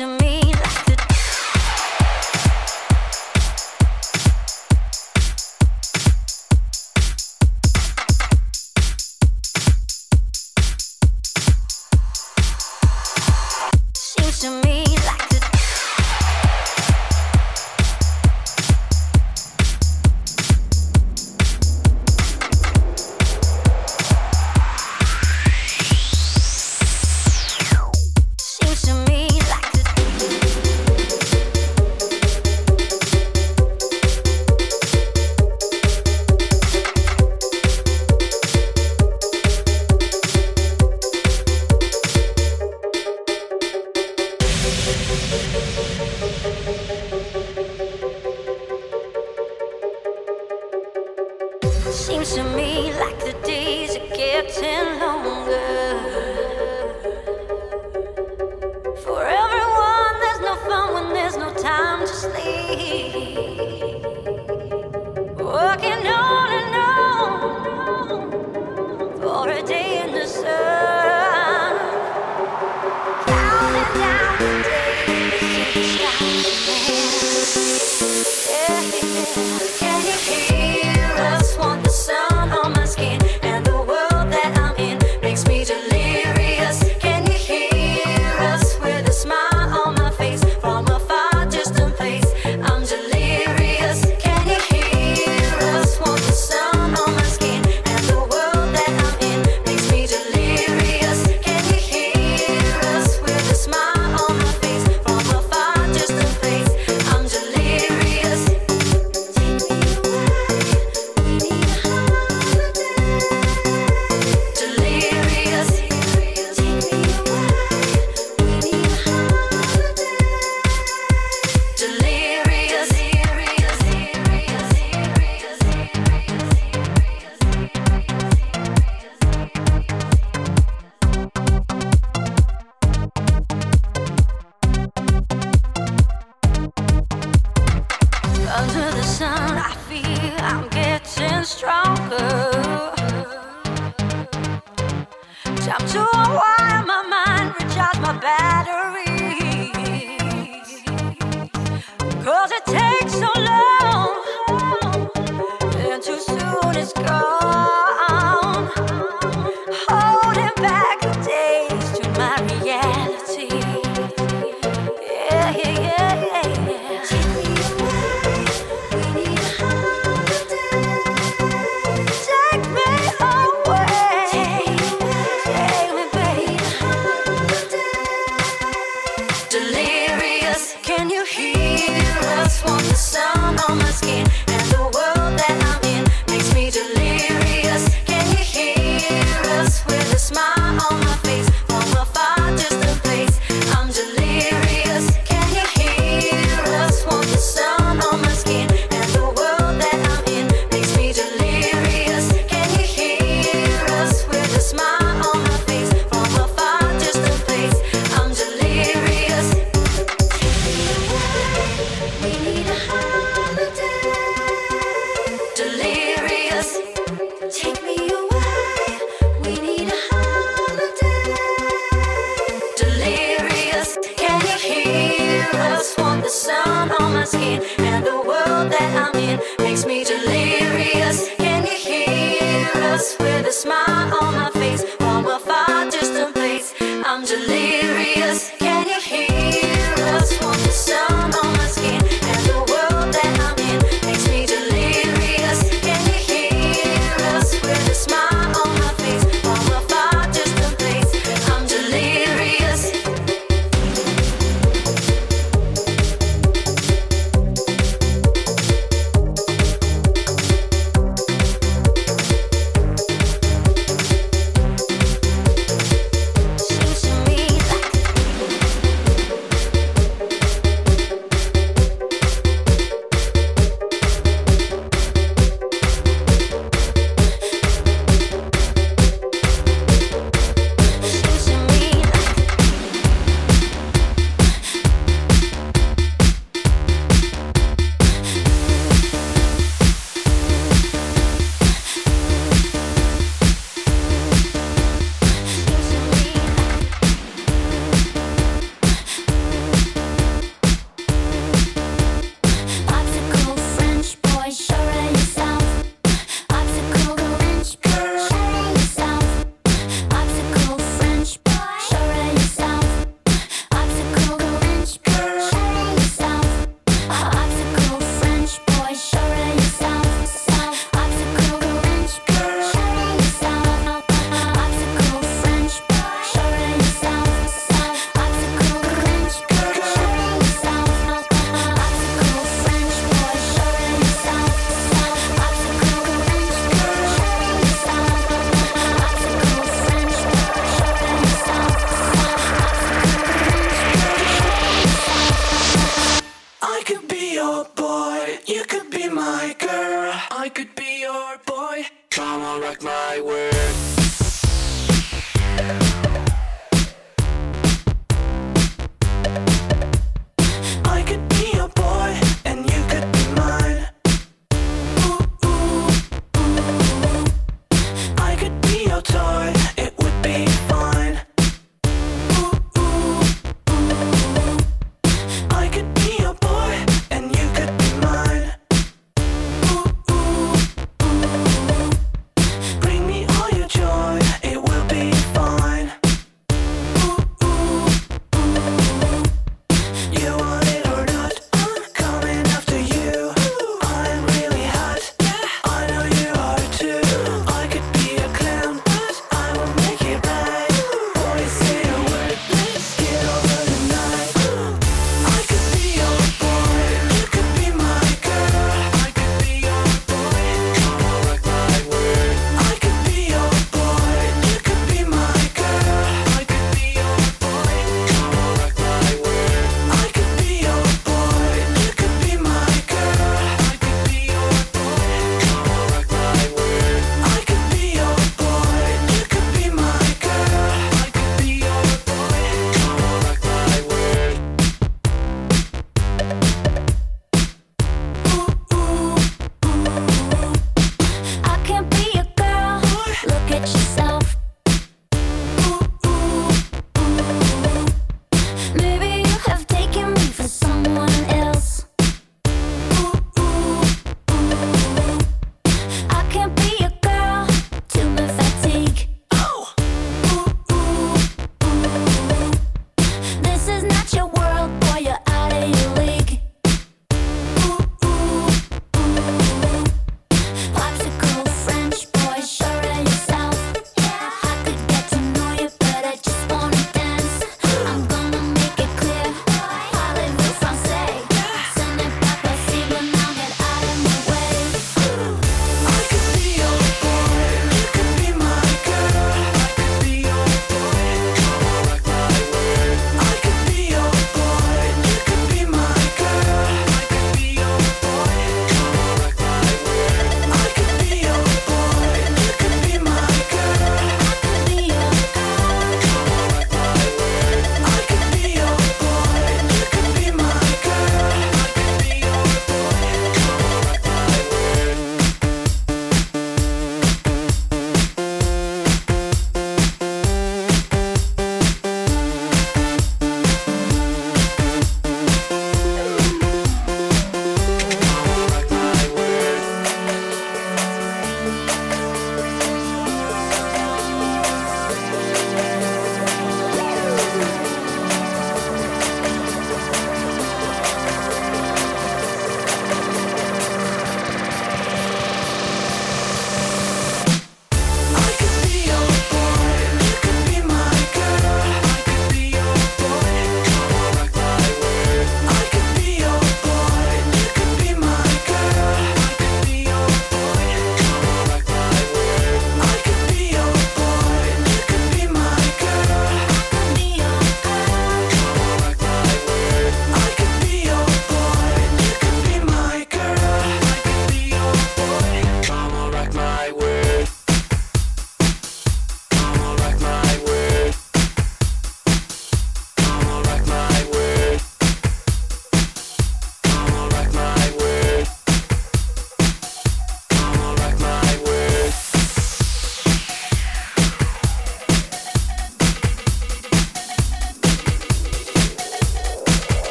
to me.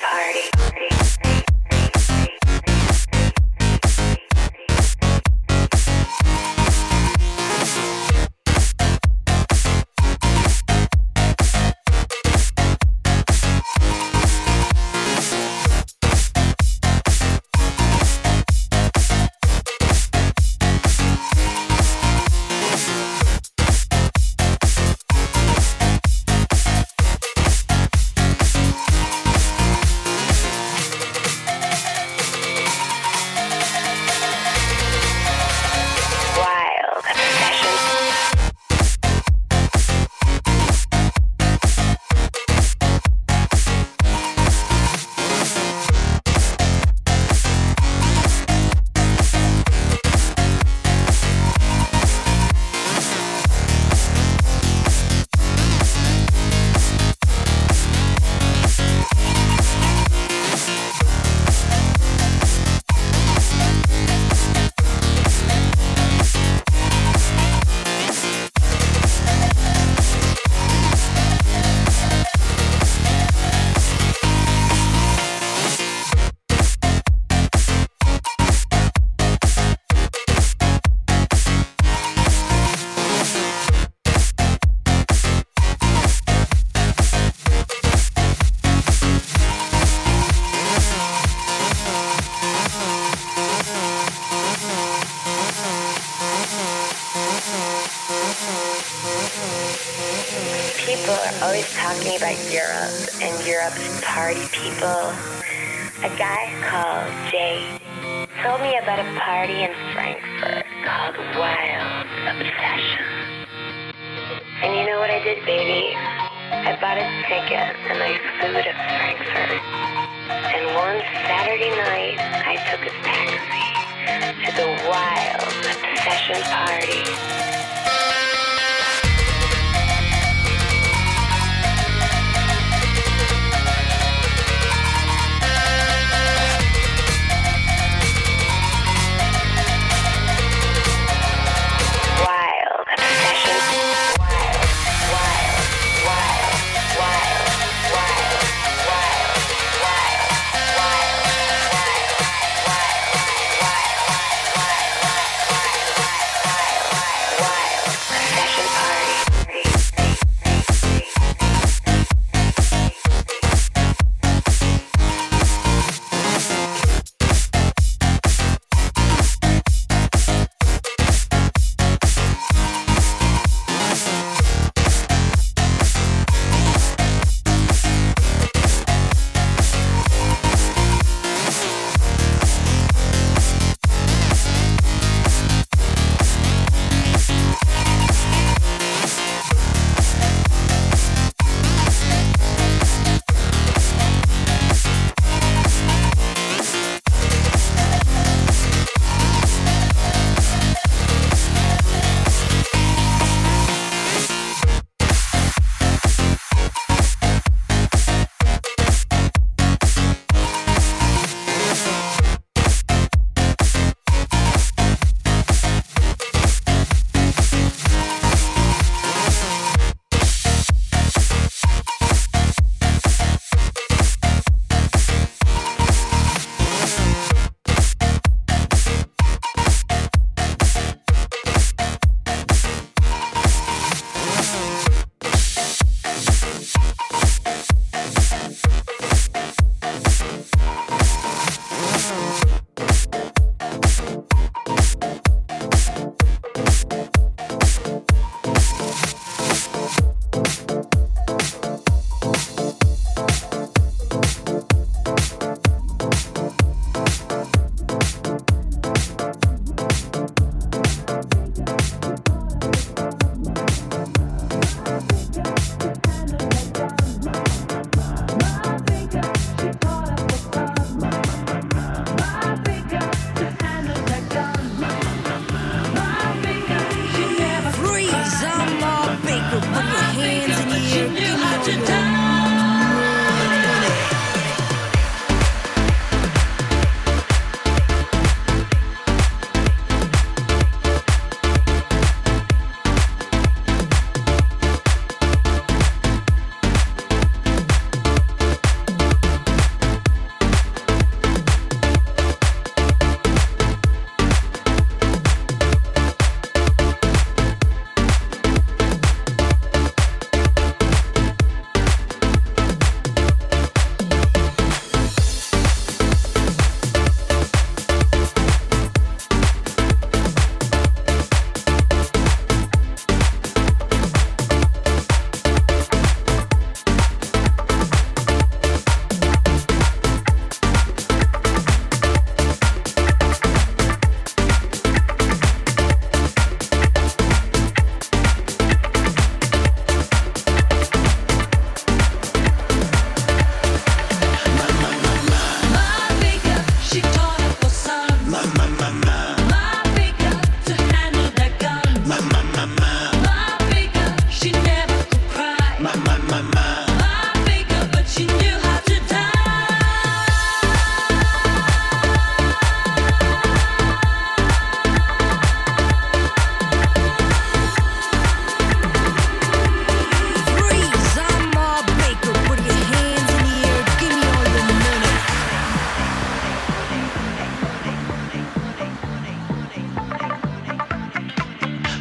party. Always talking about Europe and Europe's party people. A guy called Jay told me about a party in Frankfurt called Wild Obsession. And you know what I did, baby? I bought a ticket and I flew to Frankfurt. And one Saturday night, I took a taxi to the Wild Obsession party.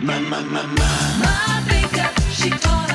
My, my, my, my. My big she taught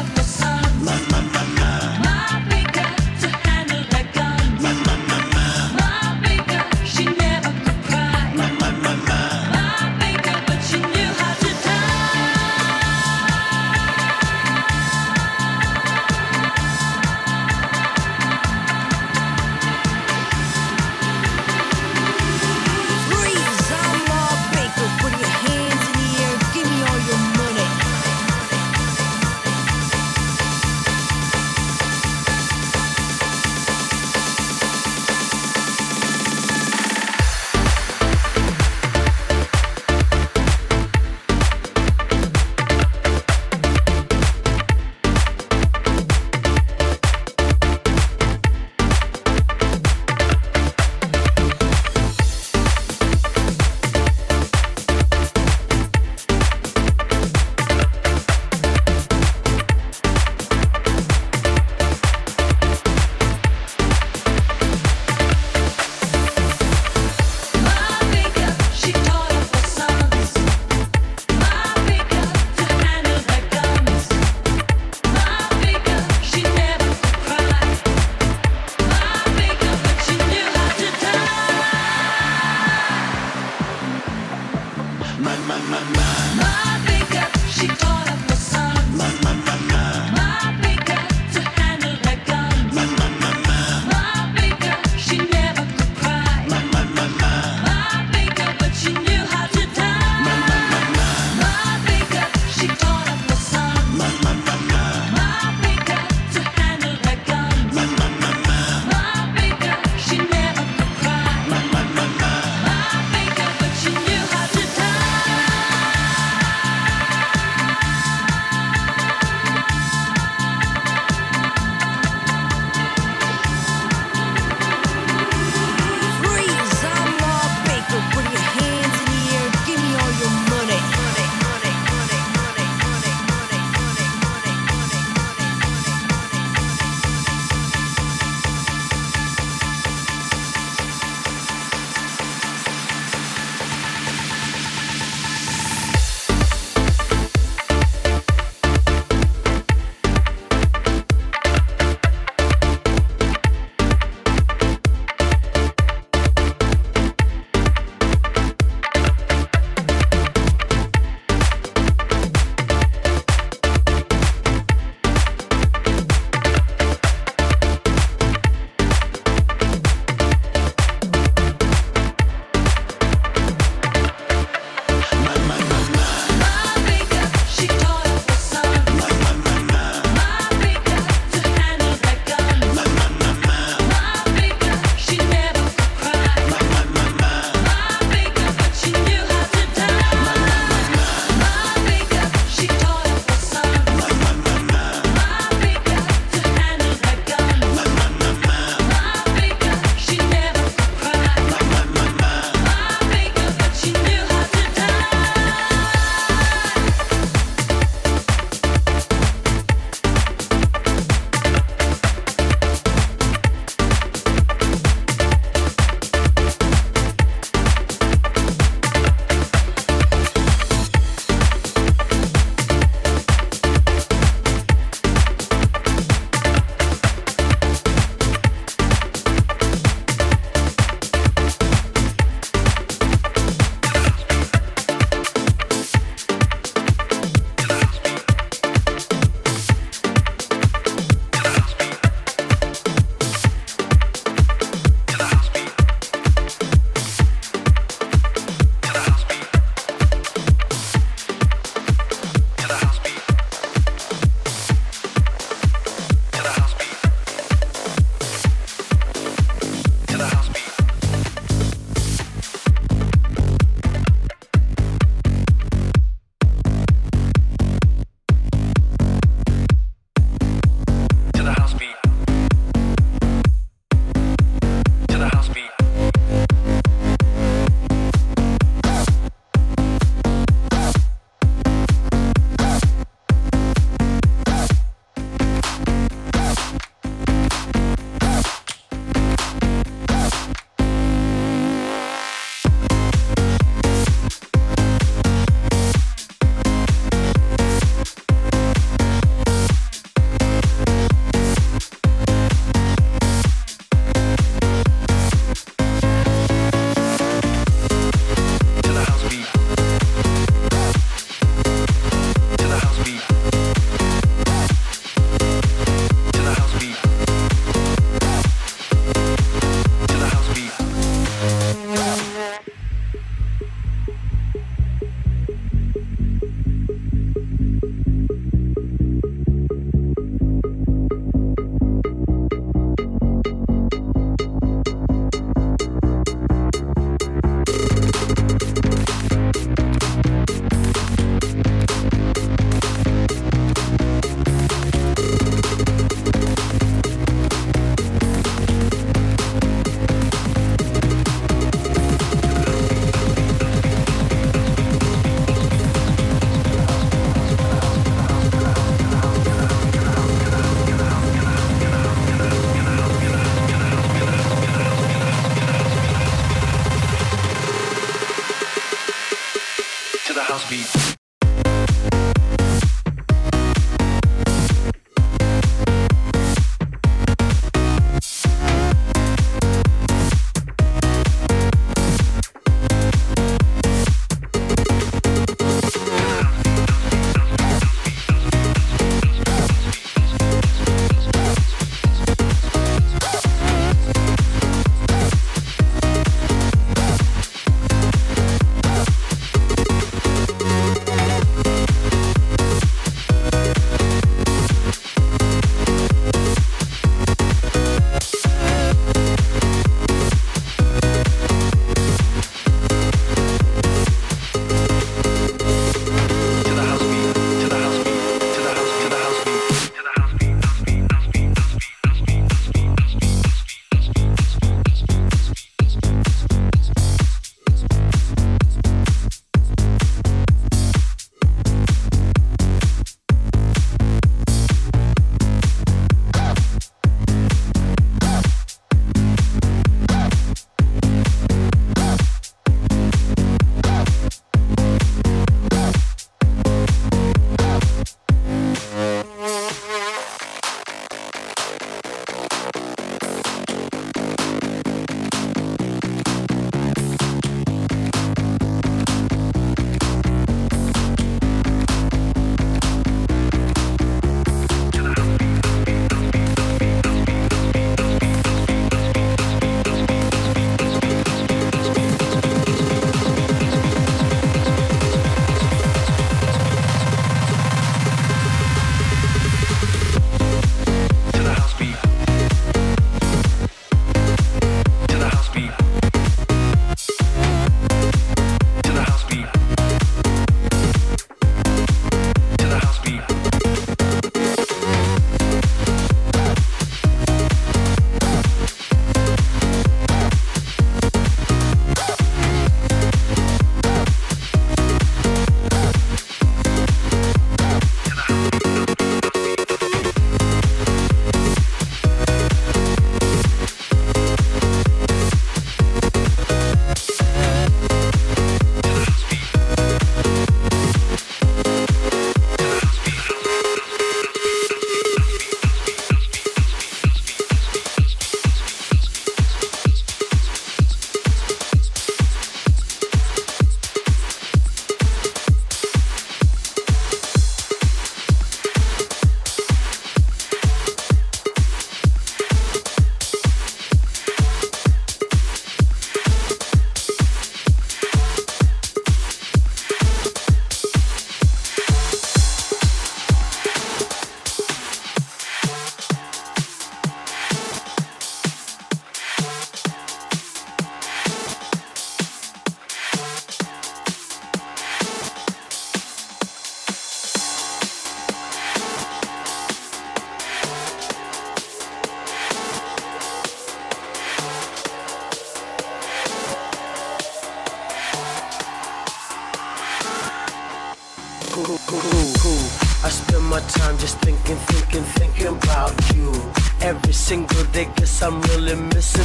really miss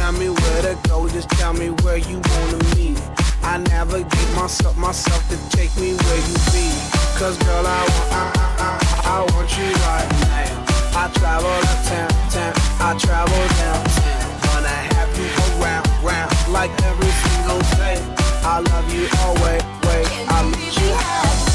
tell me where to go, just tell me where you wanna meet. I never get myself, myself to take me where you be. Cause girl, I want, I, I, I, want you right now. I travel uptown, town, I travel downtown. Wanna have you around, round, like every single day. I love you always, wait, I need you out.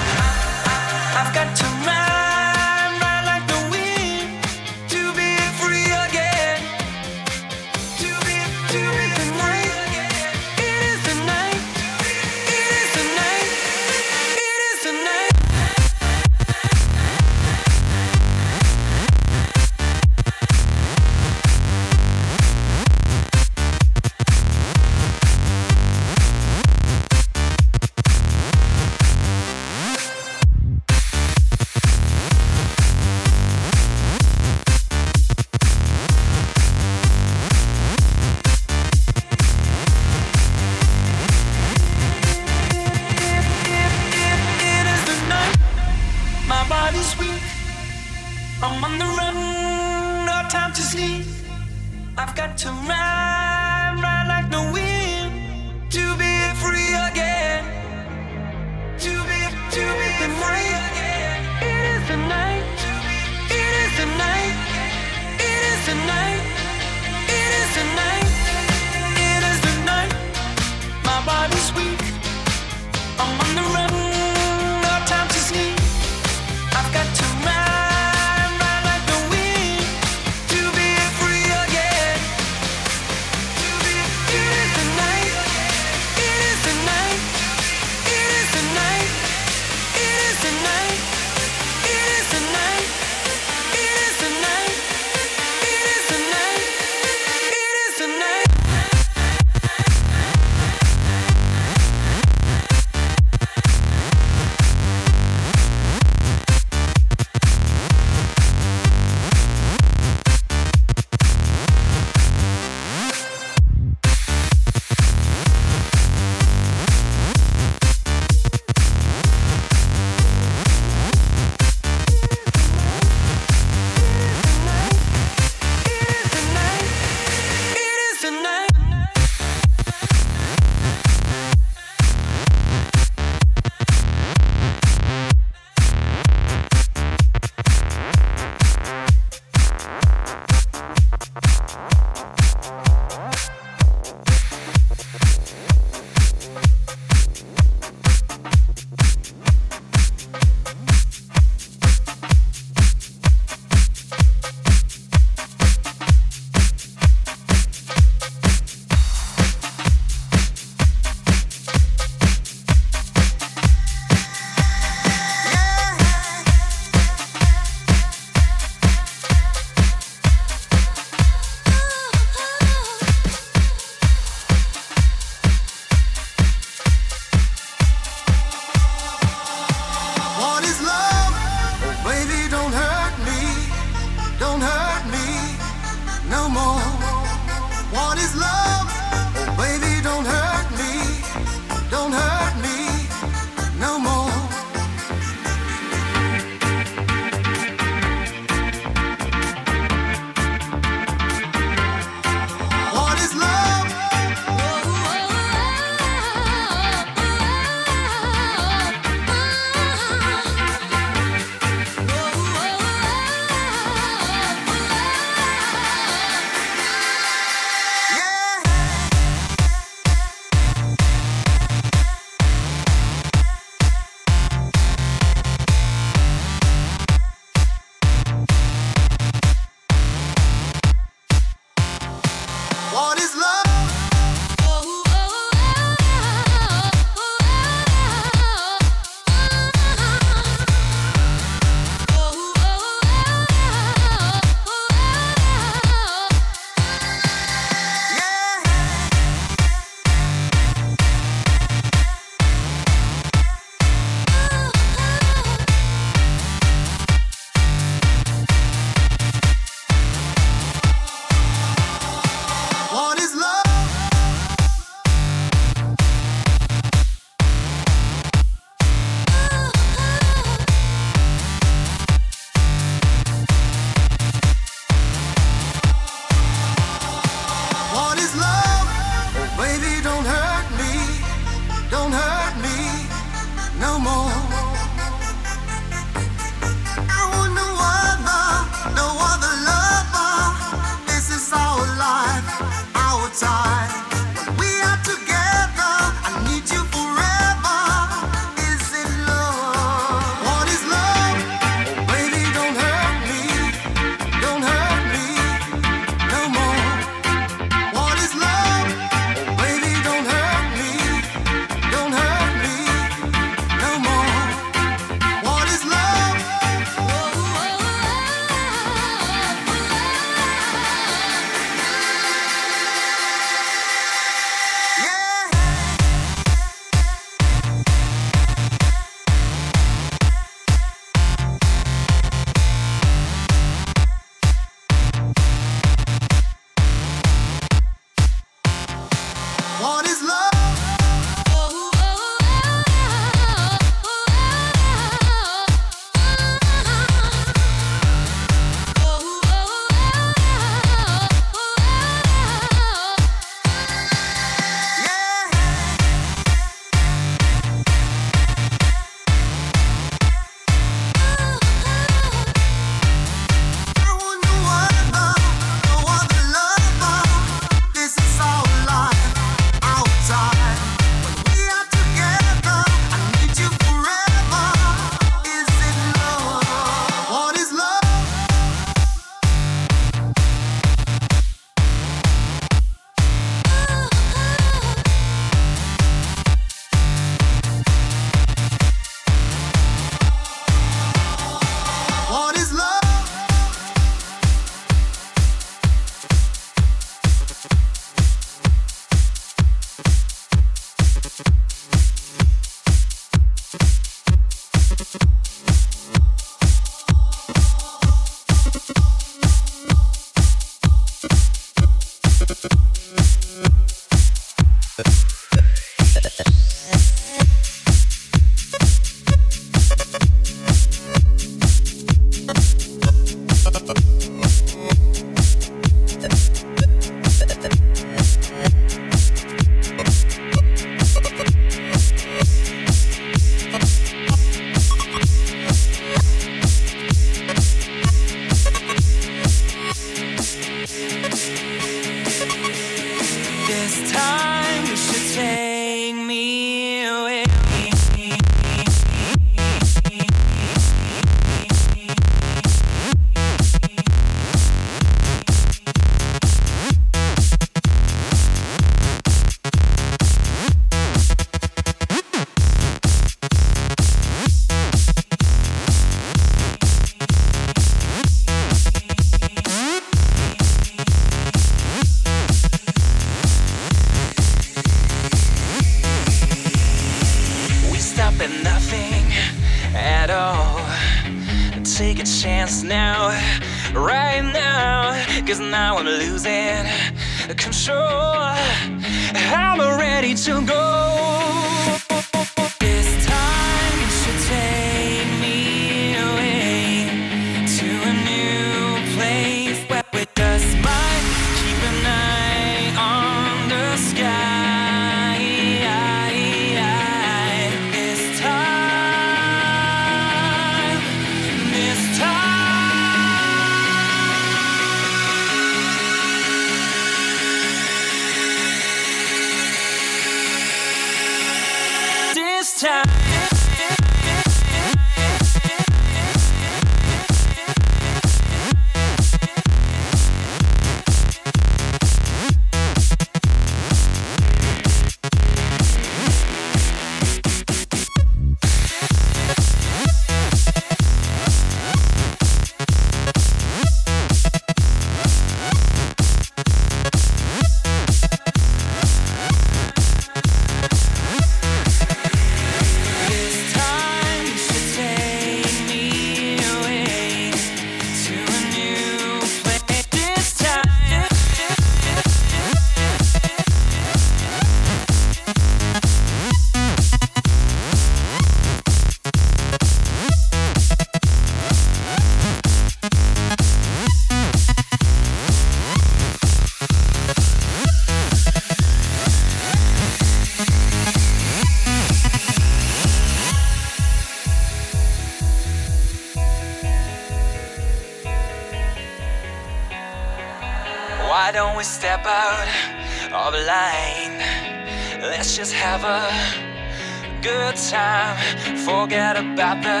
About the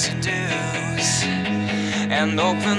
to dos and open